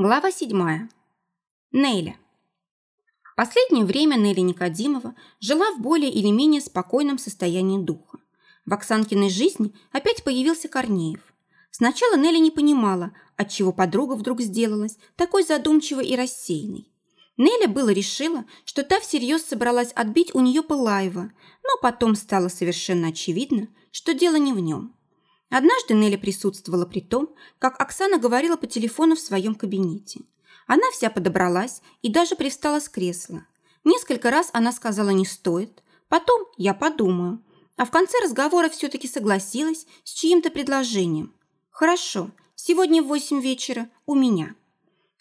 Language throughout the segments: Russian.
Глава седьмая. Нейля. Последнее время Нелли Никодимова жила в более или менее спокойном состоянии духа. В Оксанкиной жизни опять появился Корнеев. Сначала Нелли не понимала, отчего подруга вдруг сделалась такой задумчивой и рассеянной. Нелли было решила, что та всерьез собралась отбить у нее Пылаева, но потом стало совершенно очевидно, что дело не в нем. Однажды Нелли присутствовала при том, как Оксана говорила по телефону в своем кабинете. Она вся подобралась и даже привстала с кресла. Несколько раз она сказала «не стоит», потом «я подумаю», а в конце разговора все-таки согласилась с чьим-то предложением. «Хорошо, сегодня в восемь вечера у меня».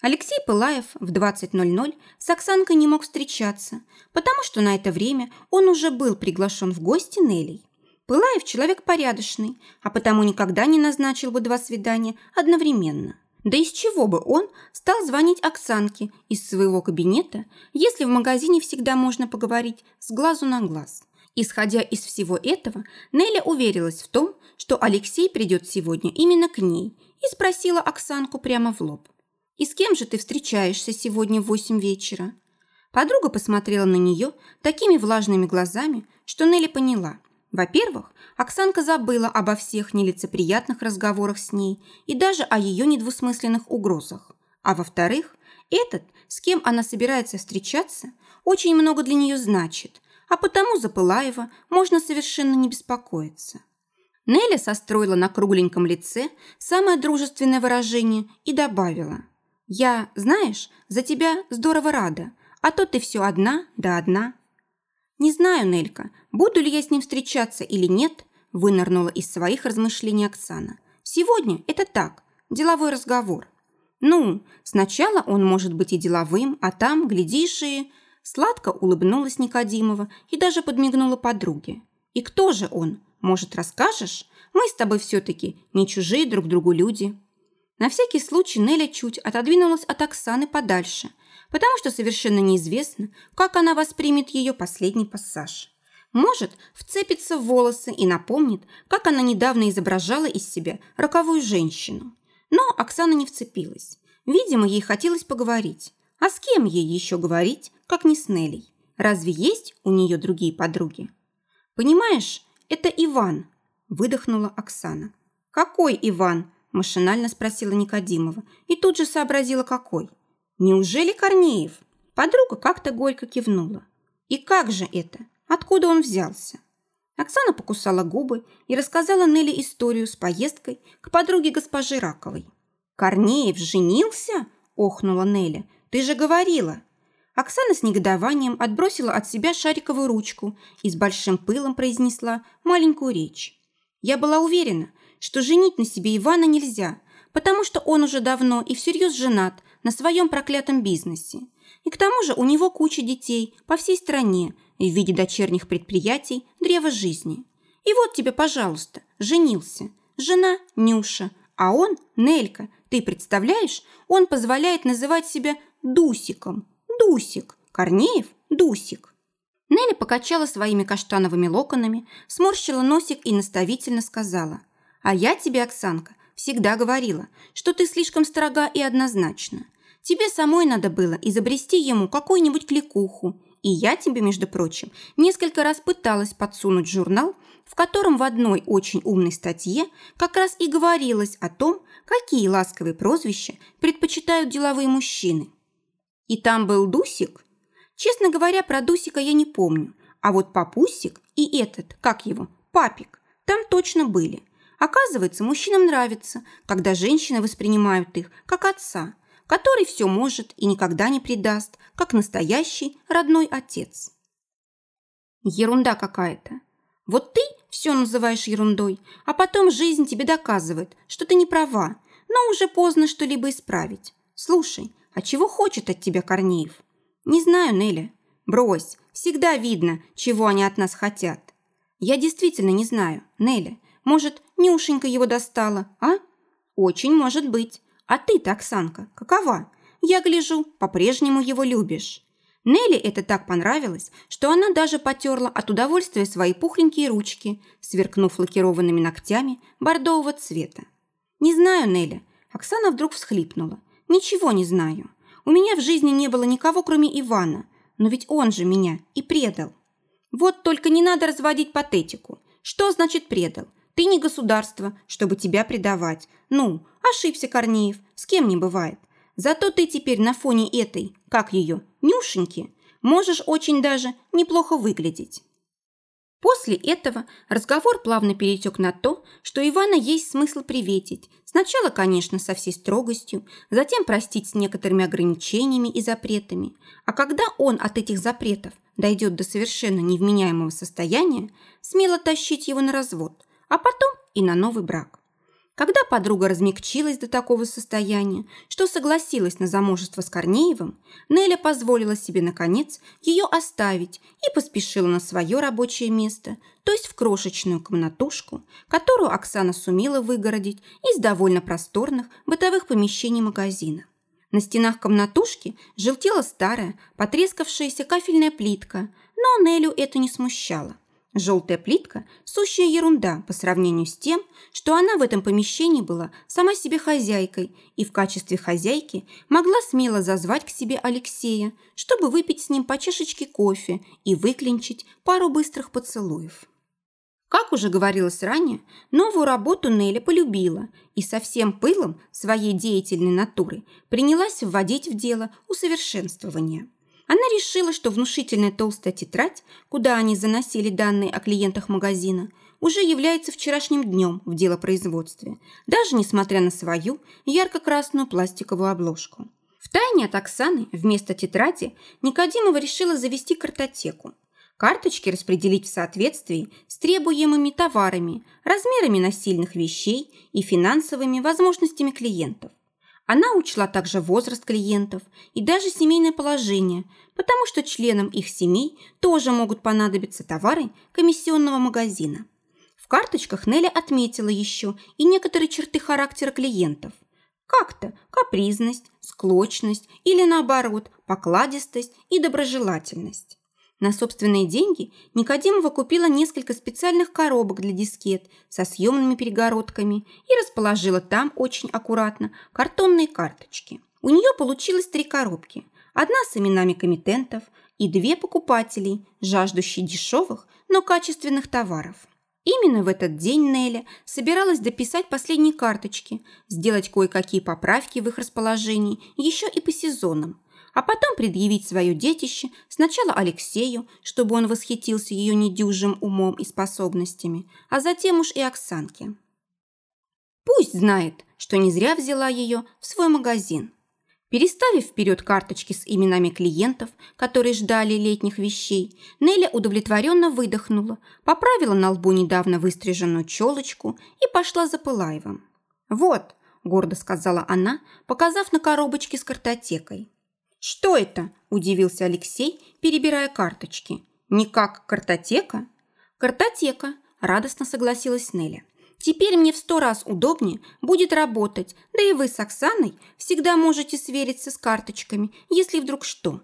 Алексей Пылаев в 20.00 с Оксанкой не мог встречаться, потому что на это время он уже был приглашен в гости Нелей. Пылаев человек порядочный, а потому никогда не назначил бы два свидания одновременно. Да из чего бы он стал звонить Оксанке из своего кабинета, если в магазине всегда можно поговорить с глазу на глаз? Исходя из всего этого, Неля уверилась в том, что Алексей придет сегодня именно к ней и спросила Оксанку прямо в лоб. «И с кем же ты встречаешься сегодня в восемь вечера?» Подруга посмотрела на нее такими влажными глазами, что Нелли поняла – во-первых, Оксанка забыла обо всех нелицеприятных разговорах с ней и даже о ее недвусмысленных угрозах. А во-вторых, этот, с кем она собирается встречаться, очень много для нее значит, а потому за Пылаева можно совершенно не беспокоиться. Неля состроила на кругленьком лице самое дружественное выражение и добавила. «Я, знаешь, за тебя здорово рада, а то ты все одна да одна». «Не знаю, Нелька, буду ли я с ним встречаться или нет», вынырнула из своих размышлений Оксана. «Сегодня это так, деловой разговор». «Ну, сначала он может быть и деловым, а там, глядишь, и...» Сладко улыбнулась Никодимова и даже подмигнула подруге. «И кто же он? Может, расскажешь? Мы с тобой все-таки не чужие друг другу люди». На всякий случай Неля чуть отодвинулась от Оксаны подальше – потому что совершенно неизвестно, как она воспримет ее последний пассаж. Может, вцепится в волосы и напомнит, как она недавно изображала из себя роковую женщину. Но Оксана не вцепилась. Видимо, ей хотелось поговорить. А с кем ей еще говорить, как не с Нелей? Разве есть у нее другие подруги? «Понимаешь, это Иван», – выдохнула Оксана. «Какой Иван?» – машинально спросила Никодимова и тут же сообразила, какой. Неужели Корнеев? Подруга как-то горько кивнула. И как же это? Откуда он взялся? Оксана покусала губы и рассказала Нелли историю с поездкой к подруге госпожи Раковой. «Корнеев женился?» – охнула Нелли. «Ты же говорила!» Оксана с негодованием отбросила от себя шариковую ручку и с большим пылом произнесла маленькую речь. «Я была уверена, что женить на себе Ивана нельзя, потому что он уже давно и всерьез женат на своем проклятом бизнесе. И к тому же у него куча детей по всей стране в виде дочерних предприятий древа жизни. И вот тебе, пожалуйста, женился. Жена Нюша, а он Нелька. Ты представляешь, он позволяет называть себя Дусиком. Дусик. Корнеев – Дусик. Нелли покачала своими каштановыми локонами, сморщила носик и наставительно сказала. «А я тебе, Оксанка, всегда говорила, что ты слишком строга и однозначна. Тебе самой надо было изобрести ему какую-нибудь кликуху. И я тебе, между прочим, несколько раз пыталась подсунуть журнал, в котором в одной очень умной статье как раз и говорилось о том, какие ласковые прозвища предпочитают деловые мужчины. И там был Дусик. Честно говоря, про Дусика я не помню, а вот Папусик и этот, как его, Папик, там точно были. Оказывается, мужчинам нравится, когда женщины воспринимают их как отца, который все может и никогда не предаст, как настоящий родной отец. Ерунда какая-то. Вот ты все называешь ерундой, а потом жизнь тебе доказывает, что ты не права, но уже поздно что-либо исправить. Слушай, а чего хочет от тебя Корнеев? Не знаю, Неля. Брось, всегда видно, чего они от нас хотят. Я действительно не знаю, Неля. Может, Нюшенька его достала, а? Очень может быть. А ты-то, Оксанка, какова? Я гляжу, по-прежнему его любишь. Нелли это так понравилось, что она даже потерла от удовольствия свои пухленькие ручки, сверкнув лакированными ногтями бордового цвета. «Не знаю, Нелли». Оксана вдруг всхлипнула. Ничего не знаю. У меня в жизни не было никого, кроме Ивана, но ведь он же меня и предал. Вот только не надо разводить патетику. Что значит предал? Ты не государство, чтобы тебя предавать. Ну, ошибся Корнеев, с кем не бывает. Зато ты теперь на фоне этой, как ее, Нюшеньки, можешь очень даже неплохо выглядеть. После этого разговор плавно перетек на то, что Ивана есть смысл приветить. Сначала, конечно, со всей строгостью, затем простить с некоторыми ограничениями и запретами. А когда он от этих запретов дойдет до совершенно невменяемого состояния, смело тащить его на развод, а потом и на новый брак. Когда подруга размягчилась до такого состояния, что согласилась на замужество с Корнеевым, Неля позволила себе, наконец, ее оставить и поспешила на свое рабочее место, то есть в крошечную комнатушку, которую Оксана сумела выгородить из довольно просторных бытовых помещений магазина. На стенах комнатушки желтела старая, потрескавшаяся кафельная плитка, но Нелю это не смущало. Желтая плитка – сущая ерунда по сравнению с тем, что она в этом помещении была сама себе хозяйкой и в качестве хозяйки могла смело зазвать к себе Алексея, чтобы выпить с ним по чашечке кофе и выклинчить пару быстрых поцелуев. Как уже говорилось ранее, новую работу Нелли полюбила и со всем пылом своей деятельной натуры принялась вводить в дело усовершенствование – она решила, что внушительная толстая тетрадь, куда они заносили данные о клиентах магазина, уже является вчерашним днем в делопроизводстве, даже несмотря на свою ярко-красную пластиковую обложку. Втайне от Оксаны вместо тетради Никодимова решила завести картотеку. Карточки распределить в соответствии с требуемыми товарами, размерами насильных вещей и финансовыми возможностями клиентов. Она учла также возраст клиентов и даже семейное положение, потому что членам их семей тоже могут понадобиться товары комиссионного магазина. В карточках Нелли отметила еще и некоторые черты характера клиентов. Как-то капризность, склочность или наоборот покладистость и доброжелательность. На собственные деньги Никодимова купила несколько специальных коробок для дискет со съемными перегородками и расположила там очень аккуратно картонные карточки. У нее получилось три коробки. Одна с именами комитентов и две покупателей, жаждущие дешевых, но качественных товаров. Именно в этот день Неля собиралась дописать последние карточки, сделать кое-какие поправки в их расположении еще и по сезонам, а потом предъявить свое детище сначала Алексею, чтобы он восхитился ее недюжим умом и способностями, а затем уж и Оксанке. Пусть знает, что не зря взяла ее в свой магазин. Переставив вперед карточки с именами клиентов, которые ждали летних вещей, Неля удовлетворенно выдохнула, поправила на лбу недавно выстриженную челочку и пошла за Пылаевым. «Вот», – гордо сказала она, показав на коробочке с картотекой. «Что это?» – удивился Алексей, перебирая карточки. «Не как картотека?» «Картотека», – радостно согласилась Неля. «Теперь мне в сто раз удобнее будет работать, да и вы с Оксаной всегда можете свериться с карточками, если вдруг что».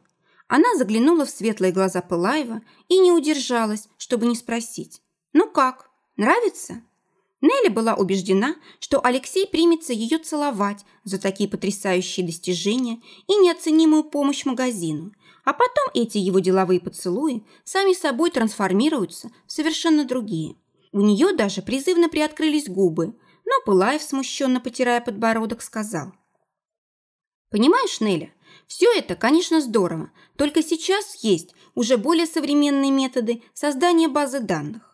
Она заглянула в светлые глаза Пылаева и не удержалась, чтобы не спросить. «Ну как, нравится?» Нелли была убеждена, что Алексей примется ее целовать за такие потрясающие достижения и неоценимую помощь магазину, а потом эти его деловые поцелуи сами собой трансформируются в совершенно другие. У нее даже призывно приоткрылись губы, но Пылаев, смущенно потирая подбородок, сказал. «Понимаешь, Неля, все это, конечно, здорово, только сейчас есть уже более современные методы создания базы данных.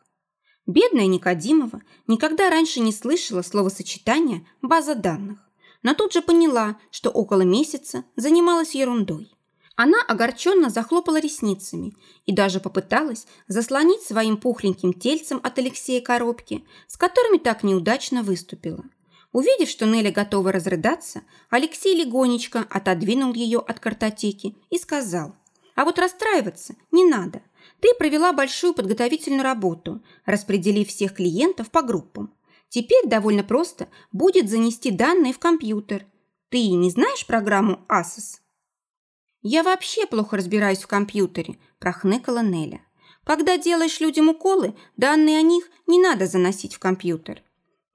Бедная Никодимова никогда раньше не слышала словосочетания «база данных», но тут же поняла, что около месяца занималась ерундой. Она огорченно захлопала ресницами и даже попыталась заслонить своим пухленьким тельцем от Алексея коробки, с которыми так неудачно выступила. Увидев, что Нелли готова разрыдаться, Алексей легонечко отодвинул ее от картотеки и сказал, «А вот расстраиваться не надо. Ты провела большую подготовительную работу, распределив всех клиентов по группам. Теперь довольно просто будет занести данные в компьютер. Ты не знаешь программу ASOS? Я вообще плохо разбираюсь в компьютере, прохныкала Неля. Когда делаешь людям уколы, данные о них не надо заносить в компьютер.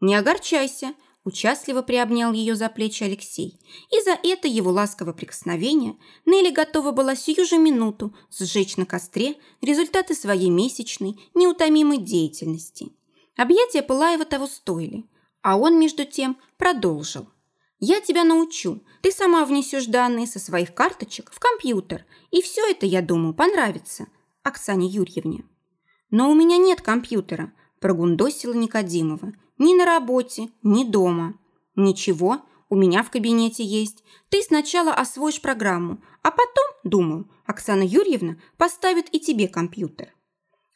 Не огорчайся, Участливо приобнял ее за плечи Алексей, и за это его ласковое прикосновение Нелли готова была сию же минуту сжечь на костре результаты своей месячной, неутомимой деятельности. Объятия Пылаева того стоили, а он, между тем, продолжил. «Я тебя научу. Ты сама внесешь данные со своих карточек в компьютер, и все это, я думаю, понравится Оксане Юрьевне». «Но у меня нет компьютера», – прогундосила Никодимова – ни на работе, ни дома. Ничего, у меня в кабинете есть. Ты сначала освоишь программу, а потом, думаю, Оксана Юрьевна поставит и тебе компьютер.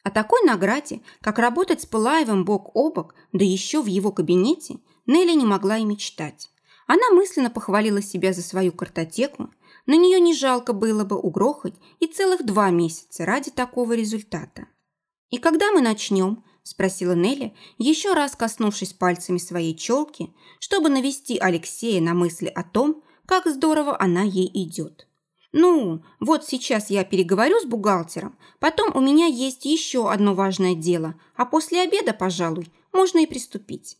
О такой награде, как работать с Пылаевым бок о бок, да еще в его кабинете, Нелли не могла и мечтать. Она мысленно похвалила себя за свою картотеку. На нее не жалко было бы угрохать и целых два месяца ради такого результата. «И когда мы начнем?» Спросила Нелли, еще раз коснувшись пальцами своей челки, чтобы навести Алексея на мысли о том, как здорово она ей идет. «Ну, вот сейчас я переговорю с бухгалтером, потом у меня есть еще одно важное дело, а после обеда, пожалуй, можно и приступить».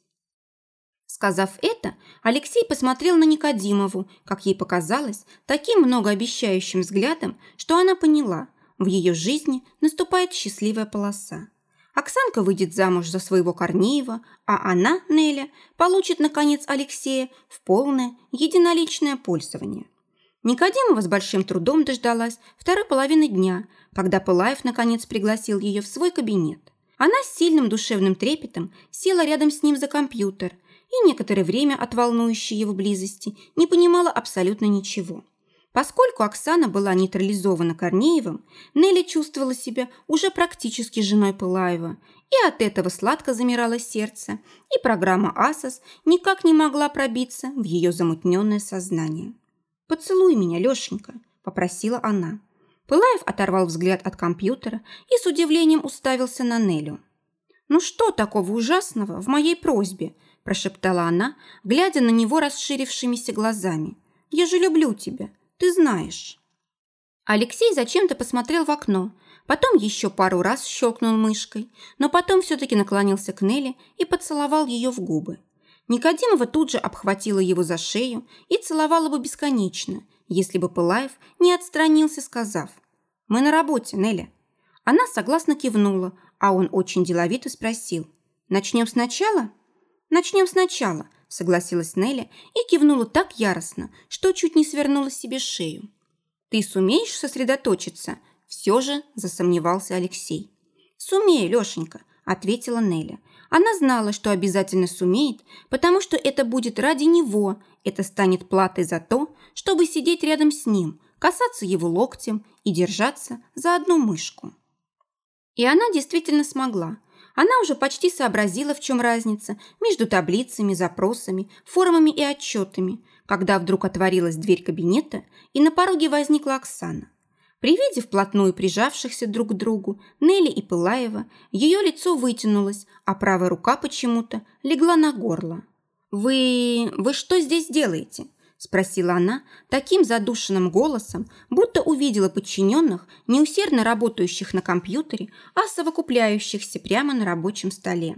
Сказав это, Алексей посмотрел на Никодимову, как ей показалось, таким многообещающим взглядом, что она поняла, в ее жизни наступает счастливая полоса. Оксанка выйдет замуж за своего Корнеева, а она, Неля, получит, наконец, Алексея в полное единоличное пользование. Никодимова с большим трудом дождалась второй половины дня, когда Пылаев, наконец, пригласил ее в свой кабинет. Она с сильным душевным трепетом села рядом с ним за компьютер и некоторое время от волнующей его близости не понимала абсолютно ничего. Поскольку Оксана была нейтрализована Корнеевым, Нелли чувствовала себя уже практически женой Пылаева, и от этого сладко замирало сердце, и программа «Асос» никак не могла пробиться в ее замутненное сознание. «Поцелуй меня, Лешенька», – попросила она. Пылаев оторвал взгляд от компьютера и с удивлением уставился на Нелю. «Ну что такого ужасного в моей просьбе?» – прошептала она, глядя на него расширившимися глазами. «Я же люблю тебя. Ты знаешь». Алексей зачем-то посмотрел в окно, потом еще пару раз щелкнул мышкой, но потом все-таки наклонился к Нелли и поцеловал ее в губы. Никодимова тут же обхватила его за шею и целовала бы бесконечно, если бы Пылаев не отстранился, сказав «Мы на работе, Нелли». Она согласно кивнула, а он очень деловито спросил «Начнем сначала?» «Начнем сначала», согласилась Нелли и кивнула так яростно, что чуть не свернула себе шею. «Ты сумеешь сосредоточиться?» Все же засомневался Алексей. «Сумею, Лешенька», – ответила Нелли. Она знала, что обязательно сумеет, потому что это будет ради него, это станет платой за то, чтобы сидеть рядом с ним, касаться его локтем и держаться за одну мышку. И она действительно смогла – она уже почти сообразила, в чем разница между таблицами, запросами, формами и отчетами, когда вдруг отворилась дверь кабинета, и на пороге возникла Оксана. При виде вплотную прижавшихся друг к другу Нелли и Пылаева, ее лицо вытянулось, а правая рука почему-то легла на горло. «Вы... вы что здесь делаете?» Спросила она таким задушенным голосом, будто увидела подчиненных, неусердно работающих на компьютере, а совокупляющихся прямо на рабочем столе.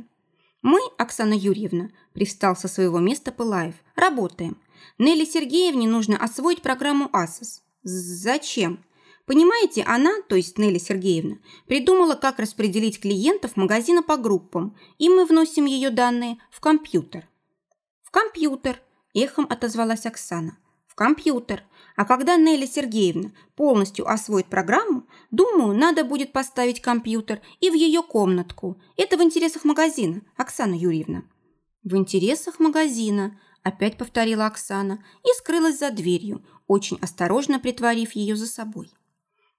«Мы, Оксана Юрьевна», – привстал со своего места Пылаев, – «работаем. Нелли Сергеевне нужно освоить программу АСОС». «Зачем?» Понимаете, она, то есть Нелли Сергеевна, придумала, как распределить клиентов магазина по группам, и мы вносим ее данные в компьютер. В компьютер, Эхом отозвалась Оксана. В компьютер. А когда Нелли Сергеевна полностью освоит программу, думаю, надо будет поставить компьютер и в ее комнатку. Это в интересах магазина, Оксана Юрьевна. В интересах магазина, опять повторила Оксана и скрылась за дверью, очень осторожно притворив ее за собой.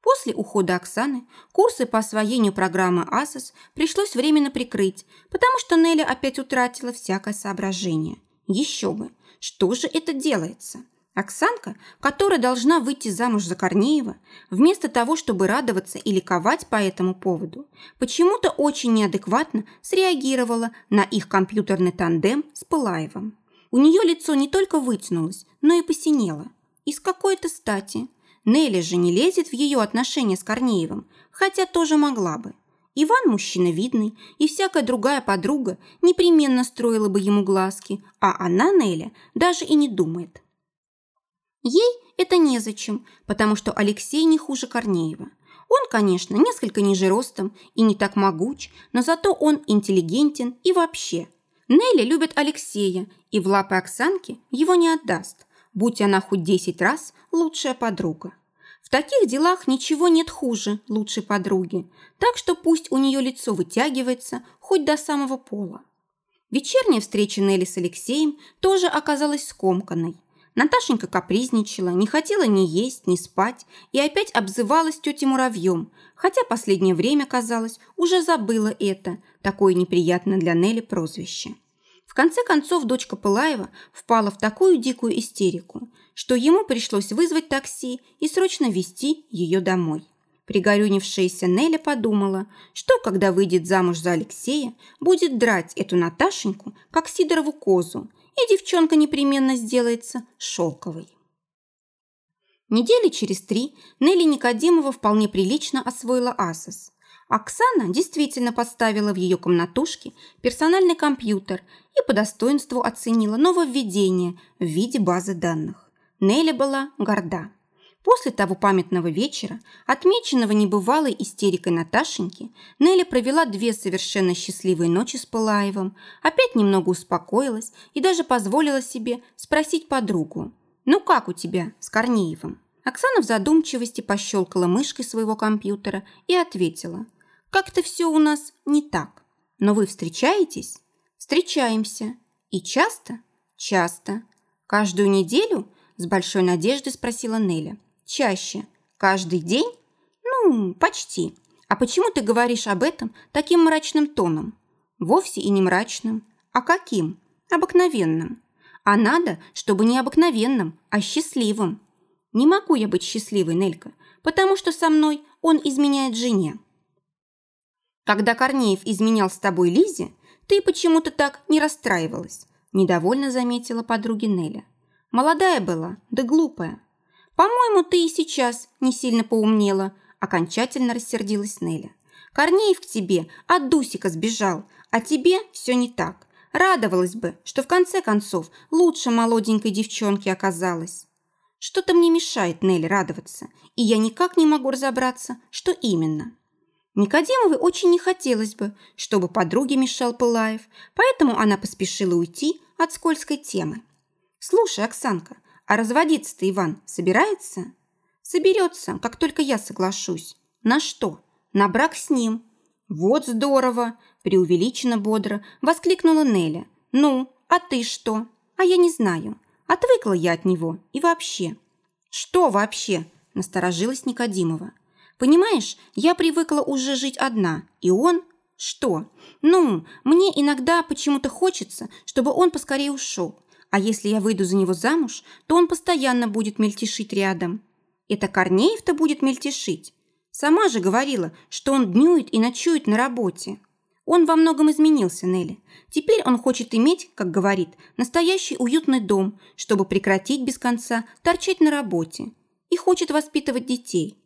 После ухода Оксаны курсы по освоению программы АСОС пришлось временно прикрыть, потому что Нелли опять утратила всякое соображение. Еще бы, что же это делается? Оксанка, которая должна выйти замуж за Корнеева, вместо того, чтобы радоваться и ликовать по этому поводу, почему-то очень неадекватно среагировала на их компьютерный тандем с Пылаевым. У нее лицо не только вытянулось, но и посинело. И с какой-то стати. Нелли же не лезет в ее отношения с Корнеевым, хотя тоже могла бы. Иван мужчина видный, и всякая другая подруга непременно строила бы ему глазки, а она, Неля, даже и не думает. Ей это незачем, потому что Алексей не хуже Корнеева. Он, конечно, несколько ниже ростом и не так могуч, но зато он интеллигентен и вообще. Нелли любит Алексея и в лапы Оксанки его не отдаст, будь она хоть десять раз лучшая подруга. Таких делах ничего нет хуже лучшей подруги, так что пусть у нее лицо вытягивается хоть до самого пола. Вечерняя встреча Нелли с Алексеем тоже оказалась скомканной. Наташенька капризничала, не хотела ни есть, ни спать и опять обзывалась тетей муравьем, хотя последнее время, казалось, уже забыла это, такое неприятное для Нелли прозвище. В конце концов, дочка Пылаева впала в такую дикую истерику, что ему пришлось вызвать такси и срочно везти ее домой. Пригорюнившаяся Неля подумала, что, когда выйдет замуж за Алексея, будет драть эту Наташеньку, как Сидорову козу, и девчонка непременно сделается шелковой. Недели через три Нелли Никодимова вполне прилично освоила Асос. Оксана действительно поставила в ее комнатушке персональный компьютер и по достоинству оценила нововведение в виде базы данных. Нелли была горда. После того памятного вечера, отмеченного небывалой истерикой Наташеньки, Нелли провела две совершенно счастливые ночи с Пылаевым, опять немного успокоилась и даже позволила себе спросить подругу. «Ну как у тебя с Корнеевым?» Оксана в задумчивости пощелкала мышкой своего компьютера и ответила. «Как-то все у нас не так. Но вы встречаетесь?» «Встречаемся. И часто?» «Часто. Каждую неделю?» С большой надеждой спросила Неля. Чаще. Каждый день? Ну, почти. А почему ты говоришь об этом таким мрачным тоном? Вовсе и не мрачным. А каким? Обыкновенным. А надо, чтобы не обыкновенным, а счастливым. Не могу я быть счастливой, Нелька, потому что со мной он изменяет жене. Когда Корнеев изменял с тобой Лизе, ты почему-то так не расстраивалась, недовольно заметила подруги Неля. Молодая была, да глупая. «По-моему, ты и сейчас не сильно поумнела», – окончательно рассердилась Неля. «Корнеев к тебе от Дусика сбежал, а тебе все не так. Радовалась бы, что в конце концов лучше молоденькой девчонки оказалась». Что-то мне мешает Нелли радоваться, и я никак не могу разобраться, что именно. Никодимовой очень не хотелось бы, чтобы подруге мешал Пылаев, поэтому она поспешила уйти от скользкой темы. «Слушай, Оксанка, а разводиться-то Иван собирается? Соберется, как только я соглашусь. На что? На брак с ним. Вот здорово, преувеличенно бодро воскликнула Неля. Ну, а ты что? А я не знаю. Отвыкла я от него. И вообще. Что вообще? Насторожилась Никодимова. Понимаешь, я привыкла уже жить одна, и он... Что? Ну, мне иногда почему-то хочется, чтобы он поскорее ушел. А если я выйду за него замуж, то он постоянно будет мельтешить рядом. Это Корнеев-то будет мельтешить. Сама же говорила, что он днюет и ночует на работе. Он во многом изменился, Нелли. Теперь он хочет иметь, как говорит, настоящий уютный дом, чтобы прекратить без конца торчать на работе. И хочет воспитывать детей.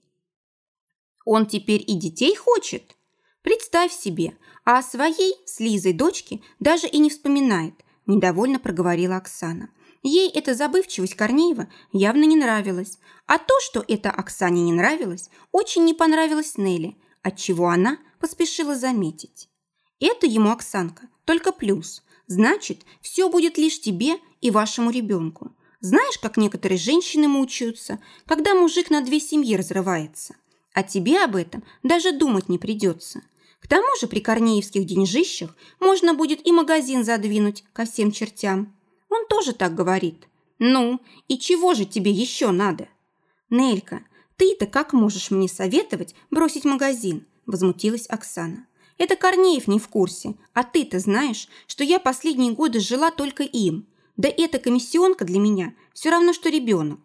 Он теперь и детей хочет? Представь себе, а о своей с Лизой дочке даже и не вспоминает, недовольно проговорила Оксана. Ей эта забывчивость Корнеева явно не нравилась, а то, что это Оксане не нравилось, очень не понравилось Нелли, отчего она поспешила заметить. Это ему, Оксанка, только плюс. Значит, все будет лишь тебе и вашему ребенку. Знаешь, как некоторые женщины мучаются, когда мужик на две семьи разрывается? А тебе об этом даже думать не придется. К тому же при корнеевских деньжищах можно будет и магазин задвинуть ко всем чертям. Он тоже так говорит. Ну, и чего же тебе еще надо? Нелька, ты-то как можешь мне советовать бросить магазин? Возмутилась Оксана. Это Корнеев не в курсе, а ты-то знаешь, что я последние годы жила только им. Да эта комиссионка для меня все равно, что ребенок.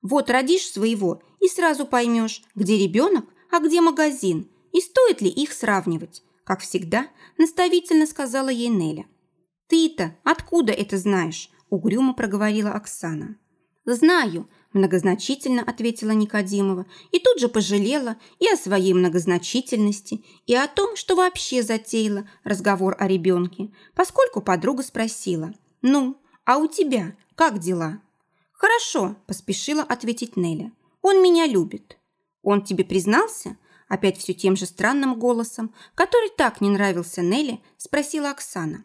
Вот родишь своего и сразу поймешь, где ребенок, а где магазин, и стоит ли их сравнивать? Как всегда, наставительно сказала ей Неля. «Ты-то откуда это знаешь?» – угрюмо проговорила Оксана. «Знаю», – Многозначительно ответила Никодимова и тут же пожалела и о своей многозначительности, и о том, что вообще затеяла разговор о ребенке, поскольку подруга спросила «Ну, а у тебя как дела?» «Хорошо», – поспешила ответить Неля. «Он меня любит». «Он тебе признался?» Опять все тем же странным голосом, который так не нравился Нелли, спросила Оксана.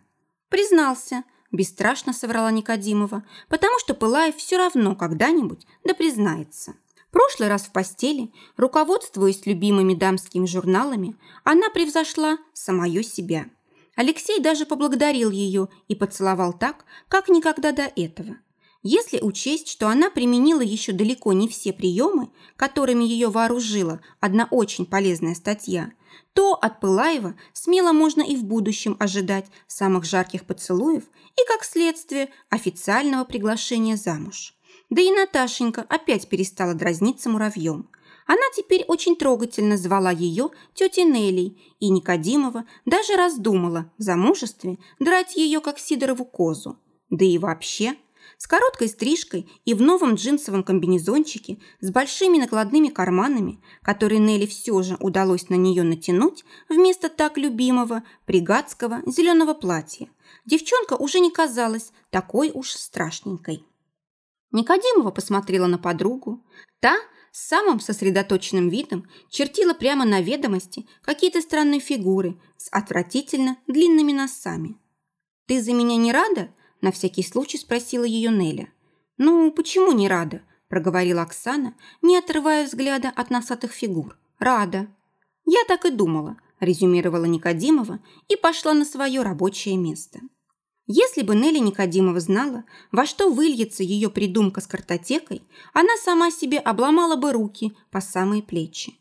«Признался», – бесстрашно соврала Никодимова, потому что Пылаев все равно когда-нибудь да признается. Прошлый раз в постели, руководствуясь любимыми дамскими журналами, она превзошла самое себя. Алексей даже поблагодарил ее и поцеловал так, как никогда до этого – если учесть, что она применила еще далеко не все приемы, которыми ее вооружила одна очень полезная статья, то от Пылаева смело можно и в будущем ожидать самых жарких поцелуев и, как следствие, официального приглашения замуж. Да и Наташенька опять перестала дразниться муравьем. Она теперь очень трогательно звала ее тетей Нелей, и Никодимова даже раздумала в замужестве драть ее, как Сидорову козу. Да и вообще – с короткой стрижкой и в новом джинсовом комбинезончике с большими накладными карманами, которые Нелли все же удалось на нее натянуть вместо так любимого пригадского зеленого платья. Девчонка уже не казалась такой уж страшненькой. Никодимова посмотрела на подругу. Та с самым сосредоточенным видом чертила прямо на ведомости какие-то странные фигуры с отвратительно длинными носами. «Ты за меня не рада?» На всякий случай спросила ее Неля. «Ну, почему не рада?» – проговорила Оксана, не отрывая взгляда от носатых фигур. «Рада». «Я так и думала», – резюмировала Никодимова и пошла на свое рабочее место. Если бы Нелли Никодимова знала, во что выльется ее придумка с картотекой, она сама себе обломала бы руки по самые плечи.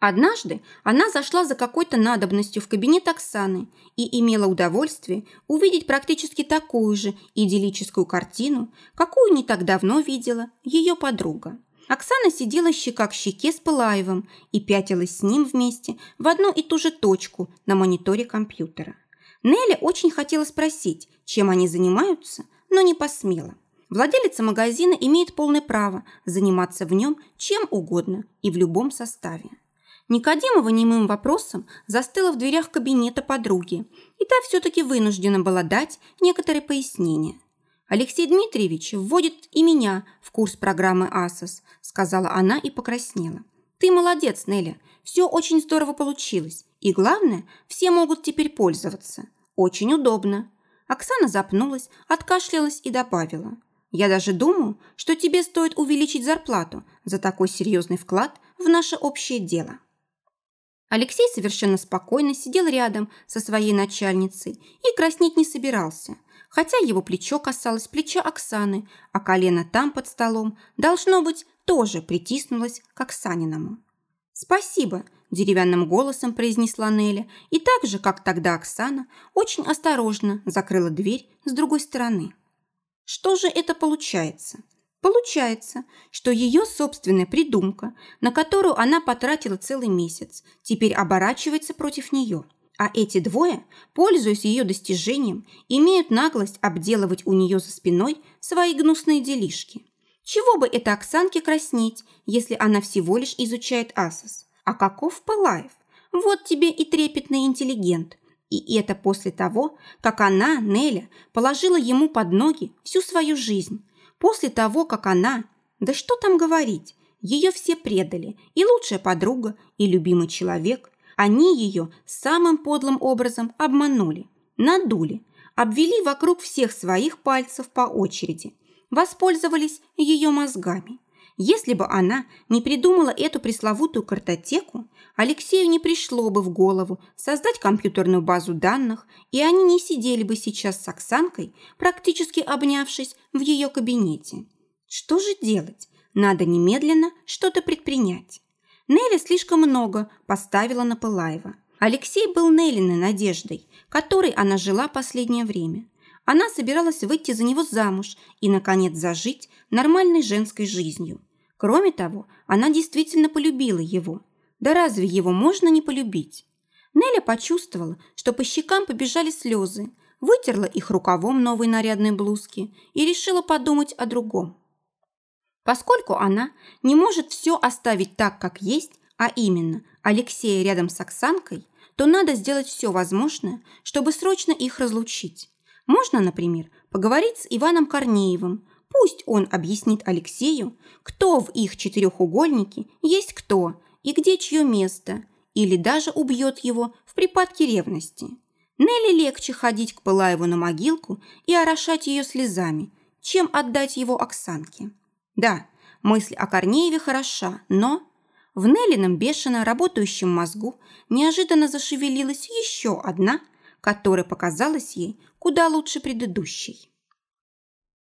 Однажды она зашла за какой-то надобностью в кабинет Оксаны и имела удовольствие увидеть практически такую же идиллическую картину, какую не так давно видела ее подруга. Оксана сидела щека к щеке с Пылаевым и пятилась с ним вместе в одну и ту же точку на мониторе компьютера. Нелли очень хотела спросить, чем они занимаются, но не посмела. Владелица магазина имеет полное право заниматься в нем чем угодно и в любом составе. Никодимова немым вопросом застыла в дверях кабинета подруги, и та все-таки вынуждена была дать некоторые пояснения. «Алексей Дмитриевич вводит и меня в курс программы АСОС», сказала она и покраснела. «Ты молодец, Неля, все очень здорово получилось, и главное, все могут теперь пользоваться. Очень удобно». Оксана запнулась, откашлялась и добавила. «Я даже думаю, что тебе стоит увеличить зарплату за такой серьезный вклад в наше общее дело». Алексей совершенно спокойно сидел рядом со своей начальницей и краснеть не собирался, хотя его плечо касалось плеча Оксаны, а колено там под столом, должно быть, тоже притиснулось к Оксаниному. «Спасибо», – деревянным голосом произнесла Неля, и так же, как тогда Оксана, очень осторожно закрыла дверь с другой стороны. «Что же это получается?» Получается, что ее собственная придумка, на которую она потратила целый месяц, теперь оборачивается против нее. А эти двое, пользуясь ее достижением, имеют наглость обделывать у нее за спиной свои гнусные делишки. Чего бы это Оксанке краснеть, если она всего лишь изучает Асос? А каков Пылаев? Вот тебе и трепетный интеллигент. И это после того, как она, Неля, положила ему под ноги всю свою жизнь, После того, как она, да что там говорить, ее все предали, и лучшая подруга, и любимый человек, они ее самым подлым образом обманули, надули, обвели вокруг всех своих пальцев по очереди, воспользовались ее мозгами. Если бы она не придумала эту пресловутую картотеку, Алексею не пришло бы в голову создать компьютерную базу данных, и они не сидели бы сейчас с Оксанкой, практически обнявшись в ее кабинете. Что же делать? Надо немедленно что-то предпринять. Нелли слишком много поставила на Пылаева. Алексей был Неллиной надеждой, которой она жила последнее время. Она собиралась выйти за него замуж и, наконец, зажить нормальной женской жизнью. Кроме того, она действительно полюбила его. Да разве его можно не полюбить? Неля почувствовала, что по щекам побежали слезы, вытерла их рукавом новой нарядной блузки и решила подумать о другом. Поскольку она не может все оставить так, как есть, а именно Алексея рядом с Оксанкой, то надо сделать все возможное, чтобы срочно их разлучить. Можно, например, поговорить с Иваном Корнеевым, пусть он объяснит Алексею, кто в их четырехугольнике есть кто и где чье место, или даже убьет его в припадке ревности. Нелли легче ходить к Пылаеву на могилку и орошать ее слезами, чем отдать его Оксанке. Да, мысль о Корнееве хороша, но в Неллином бешено работающем мозгу неожиданно зашевелилась еще одна, которая показалась ей куда лучше предыдущей.